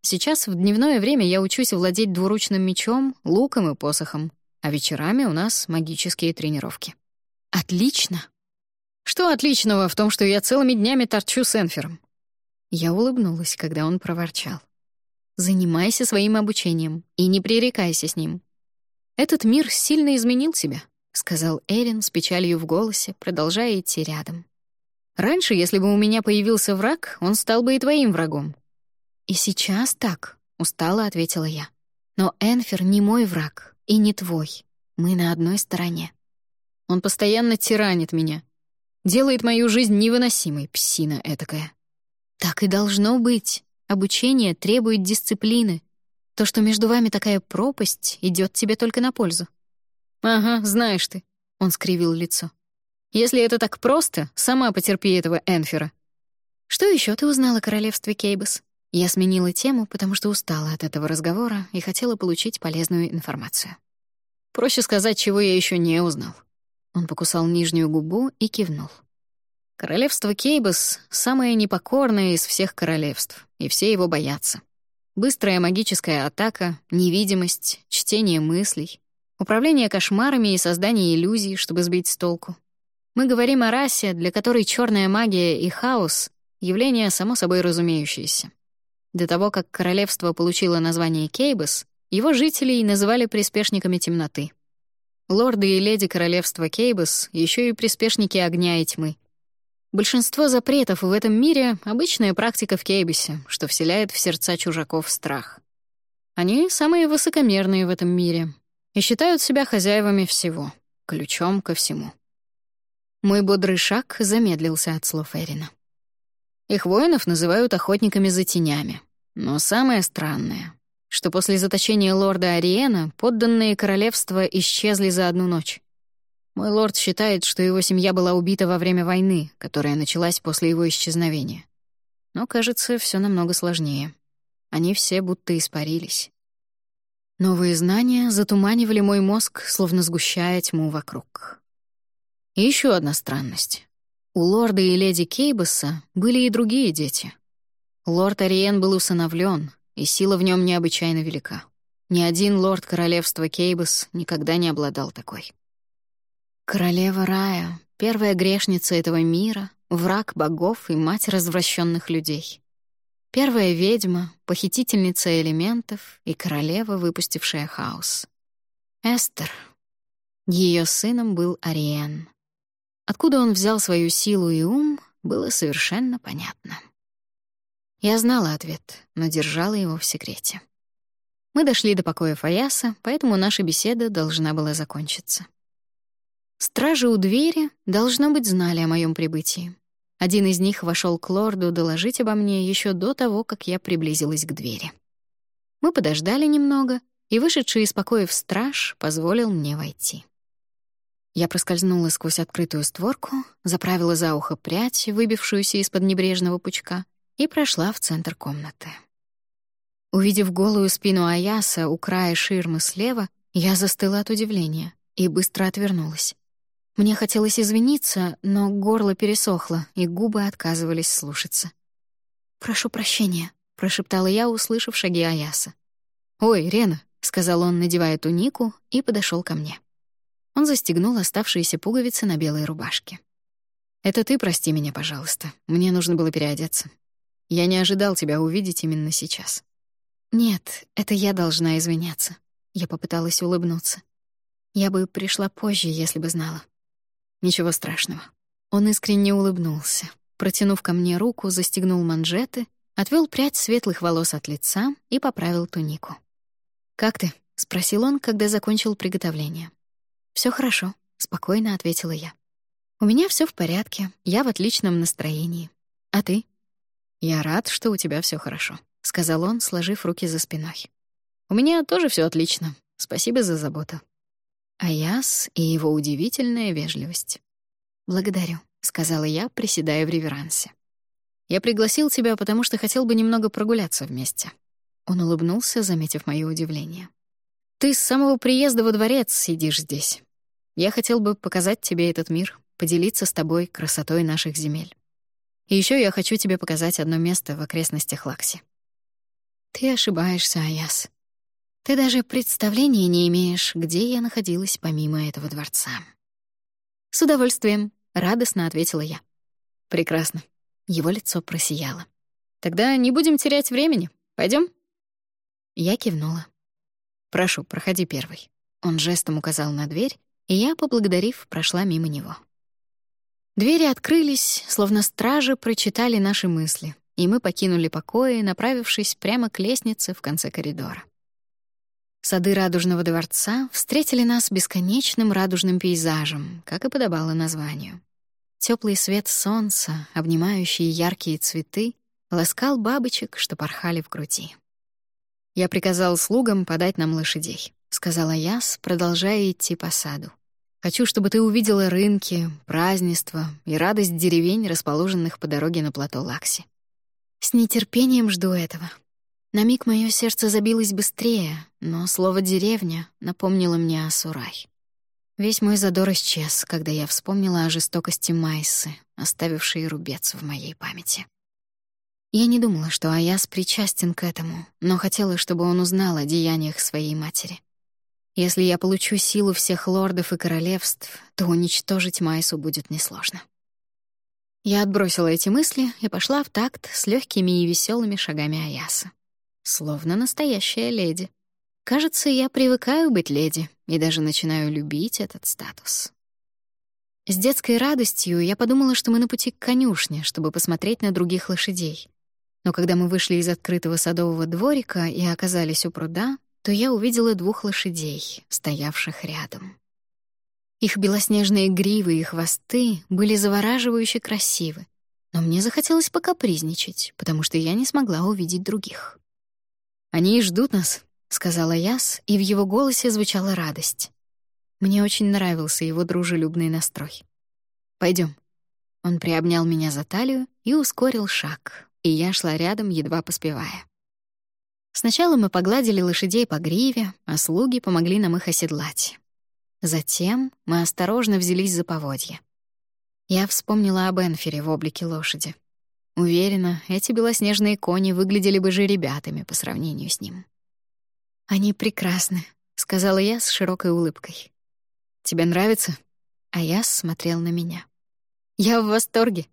Сейчас в дневное время я учусь владеть двуручным мечом, луком и посохом, а вечерами у нас магические тренировки. Отлично. Что отличного в том, что я целыми днями торчу с Энфером? Я улыбнулась, когда он проворчал. Занимайся своим обучением и не пререкайся с ним. Этот мир сильно изменил тебя, сказал Эрин с печалью в голосе, продолжая идти рядом. Раньше, если бы у меня появился враг, он стал бы и твоим врагом. «И сейчас так», — устало ответила я. «Но Энфер не мой враг и не твой. Мы на одной стороне. Он постоянно тиранит меня. Делает мою жизнь невыносимой, псина этакая. Так и должно быть. Обучение требует дисциплины. То, что между вами такая пропасть, идет тебе только на пользу. «Ага, знаешь ты», — он скривил лицо. «Если это так просто, сама потерпи этого Энфера». «Что еще ты узнала о королевстве Кейбас?» Я сменила тему, потому что устала от этого разговора и хотела получить полезную информацию. Проще сказать, чего я еще не узнал. Он покусал нижнюю губу и кивнул. Королевство Кейбас — самое непокорное из всех королевств, и все его боятся. Быстрая магическая атака, невидимость, чтение мыслей, управление кошмарами и создание иллюзий, чтобы сбить с толку. Мы говорим о расе, для которой черная магия и хаос — явление само собой разумеющееся. До того, как королевство получило название Кейбас, его жителей называли приспешниками темноты. Лорды и леди королевства Кейбас еще и приспешники огня и тьмы. Большинство запретов в этом мире — обычная практика в Кейбасе, что вселяет в сердца чужаков страх. Они самые высокомерные в этом мире и считают себя хозяевами всего, ключом ко всему. Мой бодрый шаг замедлился от слов Эрина. Их воинов называют охотниками за тенями. Но самое странное, что после заточения лорда Ариена подданные королевства исчезли за одну ночь. Мой лорд считает, что его семья была убита во время войны, которая началась после его исчезновения. Но, кажется, все намного сложнее. Они все будто испарились. Новые знания затуманивали мой мозг, словно сгущая тьму вокруг. И еще одна странность. У лорда и леди Кейбаса были и другие дети — Лорд Ариен был усыновлен, и сила в нем необычайно велика. Ни один лорд королевства Кейбас никогда не обладал такой. Королева рая, первая грешница этого мира, враг богов и мать развращенных людей. Первая ведьма, похитительница элементов и королева, выпустившая хаос. Эстер. Ее сыном был Ариен. Откуда он взял свою силу и ум, было совершенно понятно. Я знала ответ, но держала его в секрете. Мы дошли до покоя Фаяса, поэтому наша беседа должна была закончиться. Стражи у двери, должно быть, знали о моем прибытии. Один из них вошел к лорду доложить обо мне еще до того, как я приблизилась к двери. Мы подождали немного, и вышедший из покоев страж позволил мне войти. Я проскользнула сквозь открытую створку, заправила за ухо прядь, выбившуюся из-под небрежного пучка, и прошла в центр комнаты. Увидев голую спину Аяса у края ширмы слева, я застыла от удивления и быстро отвернулась. Мне хотелось извиниться, но горло пересохло, и губы отказывались слушаться. «Прошу прощения», — прошептала я, услышав шаги Аяса. «Ой, Рена», — сказал он, надевая тунику, и подошел ко мне. Он застегнул оставшиеся пуговицы на белой рубашке. «Это ты прости меня, пожалуйста. Мне нужно было переодеться. Я не ожидал тебя увидеть именно сейчас. Нет, это я должна извиняться. Я попыталась улыбнуться. Я бы пришла позже, если бы знала. Ничего страшного. Он искренне улыбнулся. Протянув ко мне руку, застегнул манжеты, отвел прядь светлых волос от лица и поправил тунику. «Как ты?» — спросил он, когда закончил приготовление. Все хорошо», — спокойно ответила я. «У меня все в порядке, я в отличном настроении. А ты?» «Я рад, что у тебя все хорошо», — сказал он, сложив руки за спиной. «У меня тоже все отлично. Спасибо за заботу». Аяс и его удивительная вежливость. «Благодарю», — сказала я, приседая в реверансе. «Я пригласил тебя, потому что хотел бы немного прогуляться вместе». Он улыбнулся, заметив моё удивление. «Ты с самого приезда во дворец сидишь здесь. Я хотел бы показать тебе этот мир, поделиться с тобой красотой наших земель. И еще я хочу тебе показать одно место в окрестностях Лакси». «Ты ошибаешься, Аяс. Ты даже представления не имеешь, где я находилась помимо этого дворца». «С удовольствием», — радостно ответила я. «Прекрасно». Его лицо просияло. «Тогда не будем терять времени. Пойдем? Я кивнула. «Прошу, проходи первый». Он жестом указал на дверь, и я, поблагодарив, прошла мимо него. Двери открылись, словно стражи прочитали наши мысли, и мы покинули покои, направившись прямо к лестнице в конце коридора. Сады Радужного дворца встретили нас бесконечным радужным пейзажем, как и подобало названию. Теплый свет солнца, обнимающие яркие цветы, ласкал бабочек, что порхали в груди. «Я приказал слугам подать нам лошадей», — сказала Яс, продолжая идти по саду. Хочу, чтобы ты увидела рынки, празднества и радость деревень, расположенных по дороге на плато Лакси. С нетерпением жду этого. На миг мое сердце забилось быстрее, но слово «деревня» напомнило мне о Сурай. Весь мой задор исчез, когда я вспомнила о жестокости Майсы, оставившей рубец в моей памяти. Я не думала, что Аяс причастен к этому, но хотела, чтобы он узнал о деяниях своей матери. Если я получу силу всех лордов и королевств, то уничтожить Майсу будет несложно. Я отбросила эти мысли и пошла в такт с легкими и веселыми шагами Аяса. Словно настоящая леди. Кажется, я привыкаю быть леди и даже начинаю любить этот статус. С детской радостью я подумала, что мы на пути к конюшне, чтобы посмотреть на других лошадей. Но когда мы вышли из открытого садового дворика и оказались у пруда, то я увидела двух лошадей, стоявших рядом. Их белоснежные гривы и хвосты были завораживающе красивы, но мне захотелось покапризничать, потому что я не смогла увидеть других. «Они ждут нас», — сказала Яс, и в его голосе звучала радость. Мне очень нравился его дружелюбный настрой. Пойдем. Он приобнял меня за талию и ускорил шаг, и я шла рядом, едва поспевая. Сначала мы погладили лошадей по гриве, а слуги помогли нам их оседлать. Затем мы осторожно взялись за поводья. Я вспомнила об Энфере в облике лошади. Уверена, эти белоснежные кони выглядели бы же ребятами по сравнению с ним. «Они прекрасны», — сказала я с широкой улыбкой. «Тебе нравится?» А я смотрел на меня. «Я в восторге».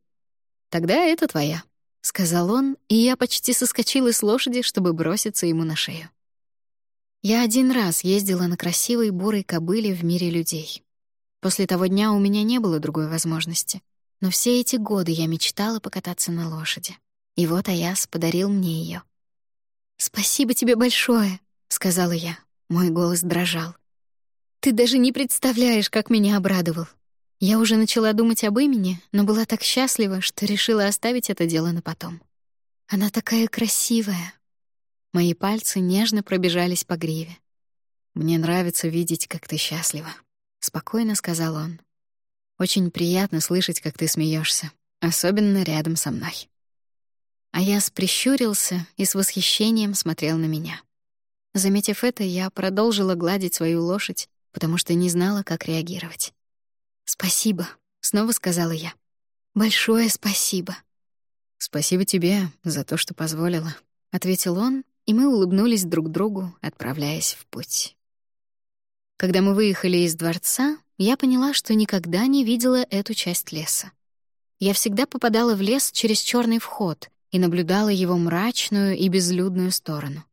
«Тогда это твоя», — сказал он, и я почти соскочила с лошади, чтобы броситься ему на шею. Я один раз ездила на красивой бурой кобыле в мире людей. После того дня у меня не было другой возможности, но все эти годы я мечтала покататься на лошади. И вот Аяс подарил мне ее. «Спасибо тебе большое», — сказала я. Мой голос дрожал. «Ты даже не представляешь, как меня обрадовал. Я уже начала думать об имени, но была так счастлива, что решила оставить это дело на потом. Она такая красивая. Мои пальцы нежно пробежались по гриве. «Мне нравится видеть, как ты счастлива», — спокойно сказал он. «Очень приятно слышать, как ты смеешься, особенно рядом со мной». А я прищурился и с восхищением смотрел на меня. Заметив это, я продолжила гладить свою лошадь, потому что не знала, как реагировать. «Спасибо», — снова сказала я. «Большое спасибо». «Спасибо тебе за то, что позволила», — ответил он, и мы улыбнулись друг другу, отправляясь в путь. Когда мы выехали из дворца, я поняла, что никогда не видела эту часть леса. Я всегда попадала в лес через черный вход и наблюдала его мрачную и безлюдную сторону.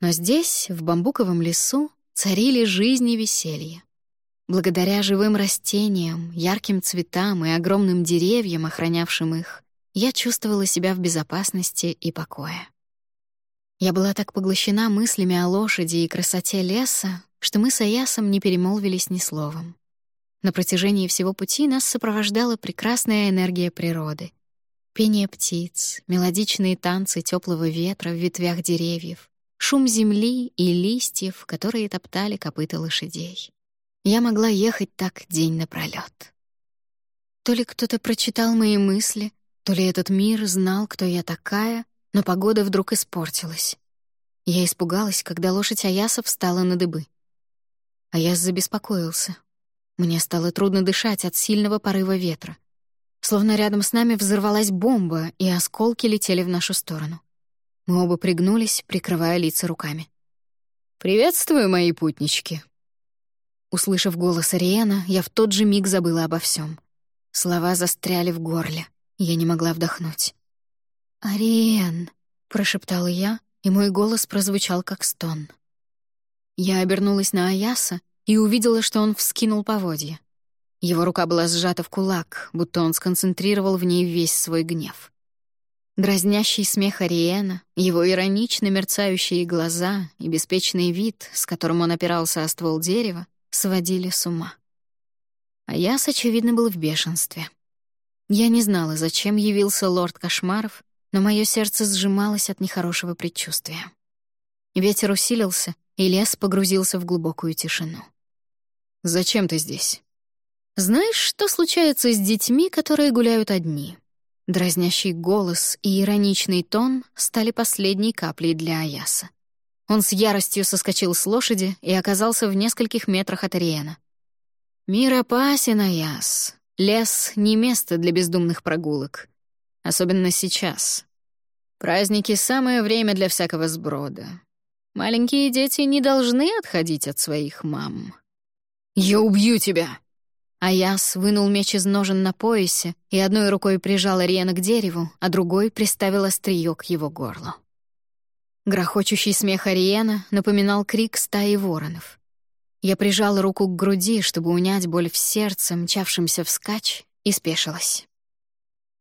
Но здесь, в бамбуковом лесу, царили жизнь и веселье. Благодаря живым растениям, ярким цветам и огромным деревьям, охранявшим их, я чувствовала себя в безопасности и покое. Я была так поглощена мыслями о лошади и красоте леса, что мы с Аясом не перемолвились ни словом. На протяжении всего пути нас сопровождала прекрасная энергия природы. Пение птиц, мелодичные танцы теплого ветра в ветвях деревьев, шум земли и листьев, которые топтали копыта лошадей. Я могла ехать так день напролёт. То ли кто-то прочитал мои мысли, то ли этот мир знал, кто я такая, но погода вдруг испортилась. Я испугалась, когда лошадь Аяса встала на дыбы. Аяс забеспокоился. Мне стало трудно дышать от сильного порыва ветра. Словно рядом с нами взорвалась бомба, и осколки летели в нашу сторону. Мы оба пригнулись, прикрывая лица руками. «Приветствую, мои путнички!» Услышав голос Ариэна, я в тот же миг забыла обо всем. Слова застряли в горле. Я не могла вдохнуть. «Ариэн!» — прошептала я, и мой голос прозвучал как стон. Я обернулась на Аяса и увидела, что он вскинул поводья. Его рука была сжата в кулак, будто он сконцентрировал в ней весь свой гнев. Дразнящий смех Ариэна, его иронично мерцающие глаза и беспечный вид, с которым он опирался о ствол дерева, сводили с ума. Аяс, очевидно, был в бешенстве. Я не знала, зачем явился лорд Кошмаров, но мое сердце сжималось от нехорошего предчувствия. Ветер усилился, и лес погрузился в глубокую тишину. «Зачем ты здесь?» «Знаешь, что случается с детьми, которые гуляют одни?» Дразнящий голос и ироничный тон стали последней каплей для Аяса. Он с яростью соскочил с лошади и оказался в нескольких метрах от Ариэна. «Мир опасен, Аяс. Лес — не место для бездумных прогулок. Особенно сейчас. Праздники — самое время для всякого сброда. Маленькие дети не должны отходить от своих мам. «Я убью тебя!» Аяс вынул меч из ножен на поясе и одной рукой прижал Ариэна к дереву, а другой приставил острие к его горлу. Грохочущий смех Ариена напоминал крик стаи воронов. Я прижала руку к груди, чтобы унять боль в сердце, мчавшемся вскачь, и спешилась.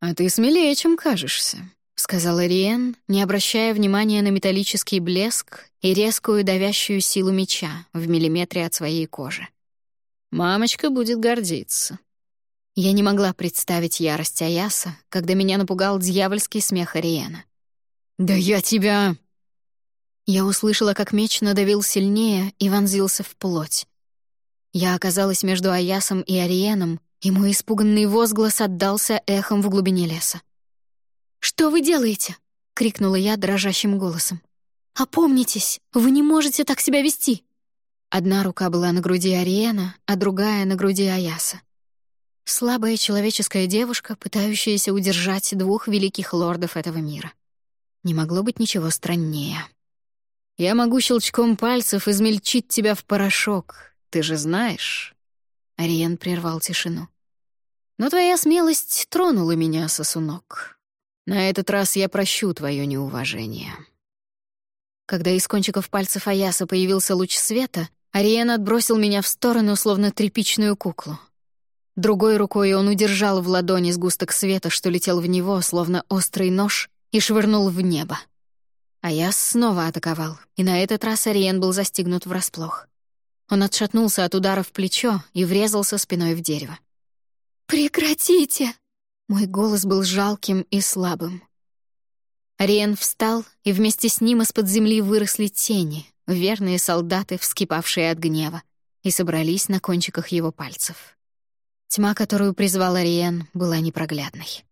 «А ты смелее, чем кажешься», — сказал Ариен, не обращая внимания на металлический блеск и резкую давящую силу меча в миллиметре от своей кожи. «Мамочка будет гордиться». Я не могла представить ярость Аяса, когда меня напугал дьявольский смех Ариена. «Да я тебя...» Я услышала, как меч надавил сильнее и вонзился в плоть. Я оказалась между Аясом и Ариеном, и мой испуганный возглас отдался эхом в глубине леса. «Что вы делаете?» — крикнула я дрожащим голосом. «Опомнитесь! Вы не можете так себя вести!» Одна рука была на груди Ариена, а другая — на груди Аяса. Слабая человеческая девушка, пытающаяся удержать двух великих лордов этого мира. Не могло быть ничего страннее. «Я могу щелчком пальцев измельчить тебя в порошок, ты же знаешь». Ариен прервал тишину. «Но твоя смелость тронула меня, сосунок. На этот раз я прощу твое неуважение». Когда из кончиков пальцев Аяса появился луч света, Ариен отбросил меня в сторону, словно тряпичную куклу. Другой рукой он удержал в ладони сгусток света, что летел в него, словно острый нож, и швырнул в небо. Аяс снова атаковал, и на этот раз Ариен был застигнут врасплох. Он отшатнулся от удара в плечо и врезался спиной в дерево. «Прекратите!» Мой голос был жалким и слабым. Ариен встал, и вместе с ним из-под земли выросли тени, верные солдаты, вскипавшие от гнева, и собрались на кончиках его пальцев. Тьма, которую призвал Ариен, была непроглядной.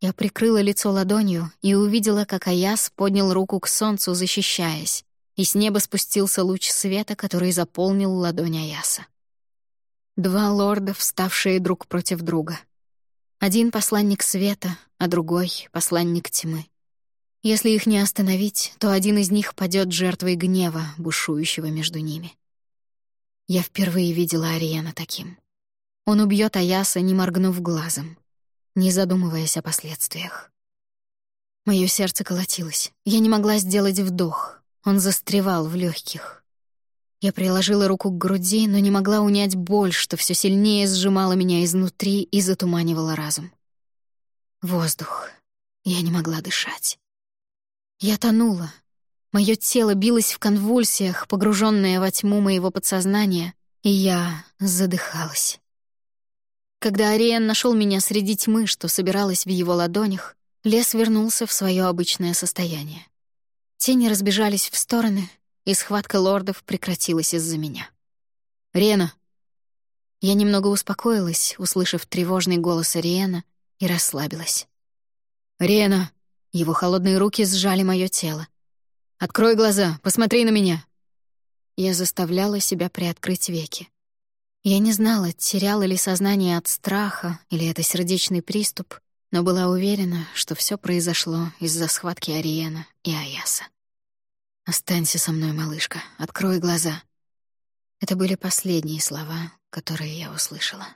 Я прикрыла лицо ладонью и увидела, как Аяс поднял руку к солнцу, защищаясь, и с неба спустился луч света, который заполнил ладонь Аяса. Два лорда, вставшие друг против друга. Один — посланник света, а другой — посланник тьмы. Если их не остановить, то один из них падет жертвой гнева, бушующего между ними. Я впервые видела Ариена таким. Он убьет Аяса, не моргнув глазом, не задумываясь о последствиях. Мое сердце колотилось. Я не могла сделать вдох, он застревал в легких. Я приложила руку к груди, но не могла унять боль, что все сильнее сжимала меня изнутри и затуманивала разум. Воздух. Я не могла дышать. Я тонула. Мое тело билось в конвульсиях, погруженное во тьму моего подсознания, и я задыхалась. Когда Ариен нашел меня среди тьмы, что собиралась в его ладонях, лес вернулся в свое обычное состояние. Тени разбежались в стороны, и схватка лордов прекратилась из-за меня. «Рена!» Я немного успокоилась, услышав тревожный голос Ариена, и расслабилась. «Рена!» Его холодные руки сжали мое тело. «Открой глаза, посмотри на меня!» Я заставляла себя приоткрыть веки. Я не знала, теряла ли сознание от страха или это сердечный приступ, но была уверена, что все произошло из-за схватки Ариена и Аяса. «Останься со мной, малышка, открой глаза». Это были последние слова, которые я услышала.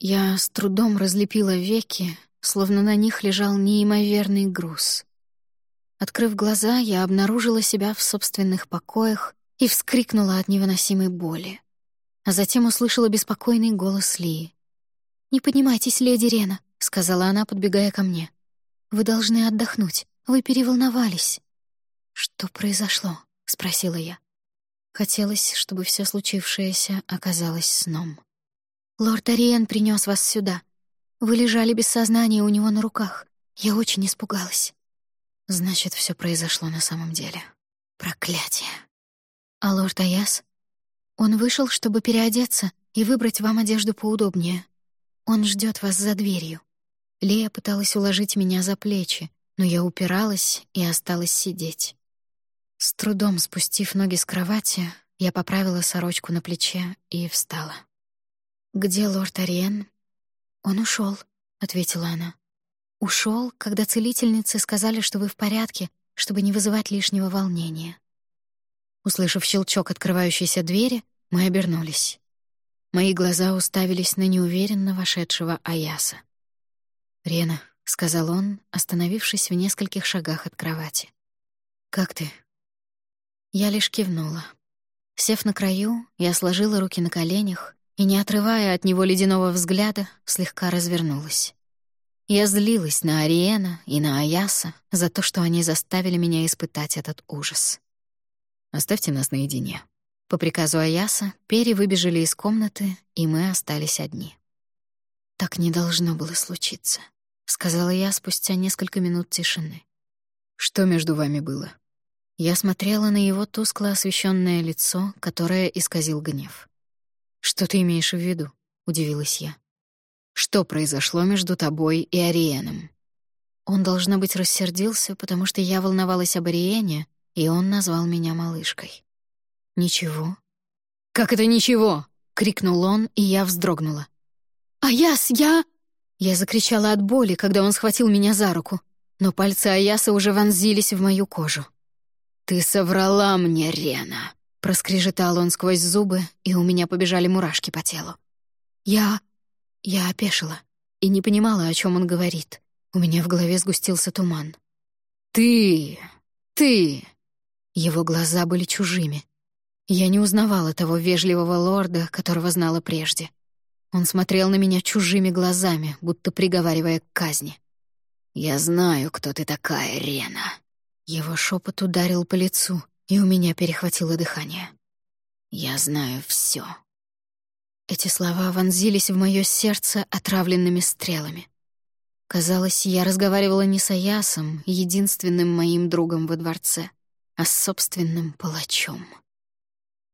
Я с трудом разлепила веки, словно на них лежал неимоверный груз. Открыв глаза, я обнаружила себя в собственных покоях и вскрикнула от невыносимой боли. А затем услышала беспокойный голос Лии. «Не поднимайтесь, леди Рена», — сказала она, подбегая ко мне. «Вы должны отдохнуть. Вы переволновались». «Что произошло?» — спросила я. Хотелось, чтобы все случившееся оказалось сном. «Лорд Ариен принес вас сюда. Вы лежали без сознания у него на руках. Я очень испугалась». Значит, все произошло на самом деле. Проклятие. А лорд Аяс? Он вышел, чтобы переодеться и выбрать вам одежду поудобнее. Он ждет вас за дверью. Лея пыталась уложить меня за плечи, но я упиралась и осталась сидеть. С трудом спустив ноги с кровати, я поправила сорочку на плече и встала. «Где лорд Ариен?» «Он ушел, ответила она. Ушел, когда целительницы сказали, что вы в порядке, чтобы не вызывать лишнего волнения. Услышав щелчок открывающейся двери, мы обернулись. Мои глаза уставились на неуверенно вошедшего Аяса. «Рена», — сказал он, остановившись в нескольких шагах от кровати. «Как ты?» Я лишь кивнула. Сев на краю, я сложила руки на коленях и, не отрывая от него ледяного взгляда, слегка развернулась. Я злилась на Ариена и на Аяса за то, что они заставили меня испытать этот ужас. Оставьте нас наедине». По приказу Аяса Пери выбежали из комнаты, и мы остались одни. «Так не должно было случиться», — сказала я спустя несколько минут тишины. «Что между вами было?» Я смотрела на его тускло освещенное лицо, которое исказил гнев. «Что ты имеешь в виду?» — удивилась я. «Что произошло между тобой и Ариеном?» Он, должно быть, рассердился, потому что я волновалась об Ариене, и он назвал меня малышкой. «Ничего». «Как это ничего?» — крикнул он, и я вздрогнула. «Аяс, я...» Я закричала от боли, когда он схватил меня за руку, но пальцы Аяса уже вонзились в мою кожу. «Ты соврала мне, Рена!» — проскрежетал он сквозь зубы, и у меня побежали мурашки по телу. «Я...» Я опешила и не понимала, о чем он говорит. У меня в голове сгустился туман. «Ты... ты...» Его глаза были чужими. Я не узнавала того вежливого лорда, которого знала прежде. Он смотрел на меня чужими глазами, будто приговаривая к казни. «Я знаю, кто ты такая, Рена». Его шепот ударил по лицу, и у меня перехватило дыхание. «Я знаю все. Эти слова вонзились в мое сердце отравленными стрелами. Казалось, я разговаривала не с Аясом, единственным моим другом во дворце — а собственным палачом.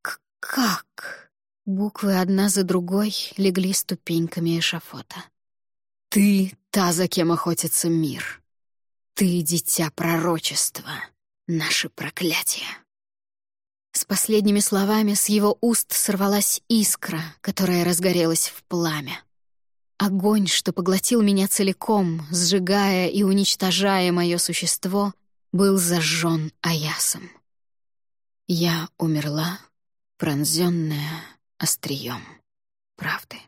К как? Буквы одна за другой легли ступеньками эшафота. «Ты — та, за кем охотится мир. Ты — дитя пророчества, наше проклятие». С последними словами с его уст сорвалась искра, которая разгорелась в пламя. Огонь, что поглотил меня целиком, сжигая и уничтожая мое существо, был зажжен Аясом. Я умерла, пронзенная острием правды.